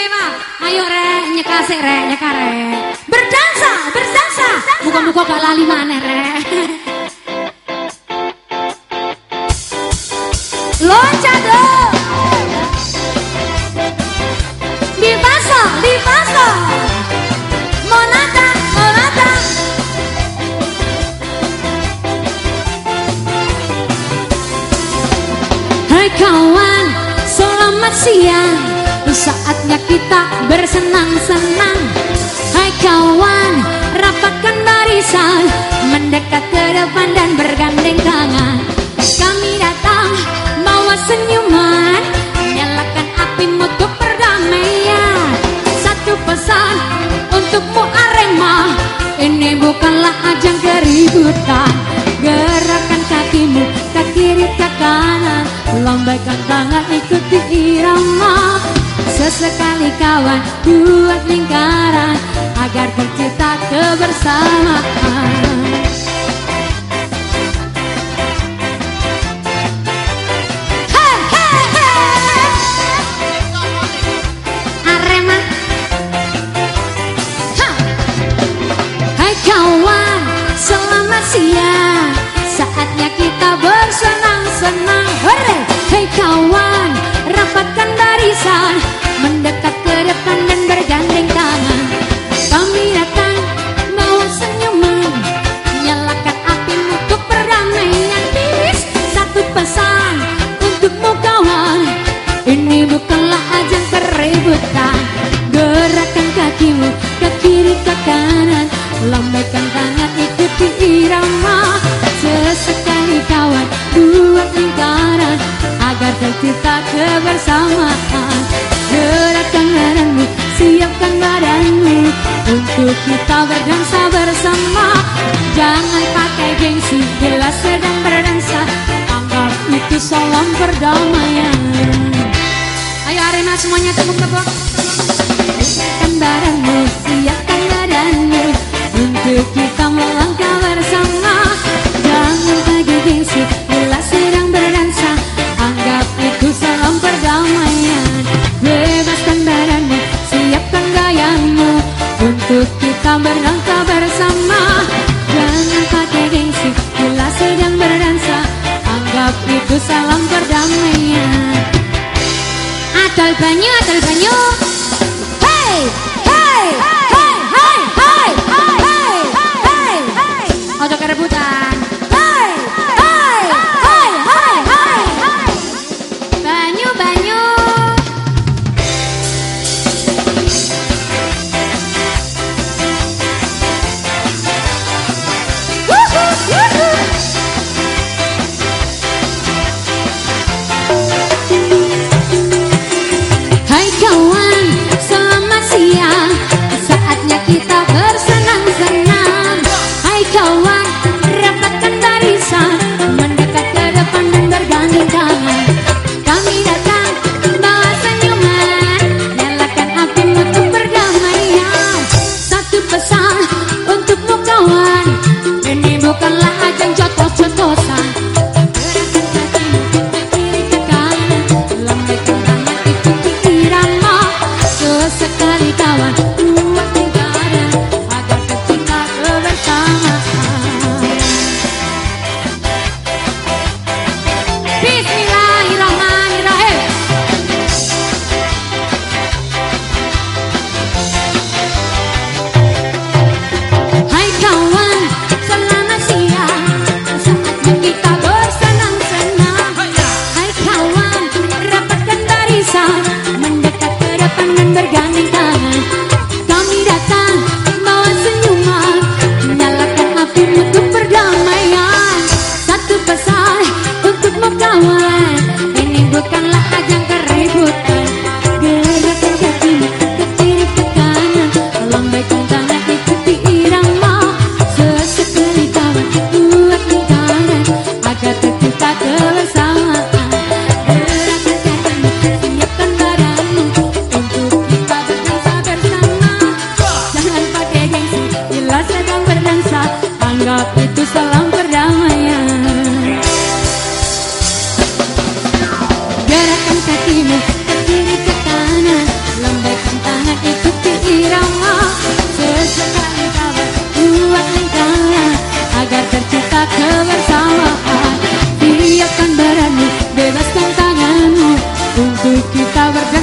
istimewa. Ayo rek, nyekasik rek, nyekare. Berdansa, berdansa. Muka-muka gak lali mana rek. Loncat dong. Dipasok, dipasok. Monata, monata. Hai kawan, selamat siang Saatnya kita bersenang-senang. Hai kawan, rapatkan barisan. Mendekat ke depan dan bergandeng tangan. Kami datang bawa senyuman. Nyalakan api untuk perdamaian. Satu pesan untukmu Arema. Ini bukanlah ajang keributan. Gerakan kakimu ke kiri ke kanan. Lambaikan tangan ikuti irama kawan buat lingkaran Agar tercipta kebersamaan. Ha! Hai kawan, selamat siang. Saatnya kita bersenang-senang. Hore! Hai kawan, rapatkan barisan irama Sesekali kawan buat lingkaran Agar tercipta kebersamaan. Gerakan badanmu, siapkan badanmu Untuk kita berdansa bersama. Jangan pakai gengsi bila sedang berdansa. Anggap itu salam perdamaian. Ayo arena semuanya tepuk-tepuk Gengsi bila sedang berdansa Anggap itu salam perdamaian Bebaskan badanmu, siapkan gayamu Untuk kita berlangkah bersama Jangan pakai gengsi bila sedang berdansa Anggap itu salam perdamaian Adol banyu, adol banyu. Hey, hey, hey, hey, hey, hey, hey, hey. Ojo kerebutan. Hey, bebaskan tanganmu untuk kita berdamai.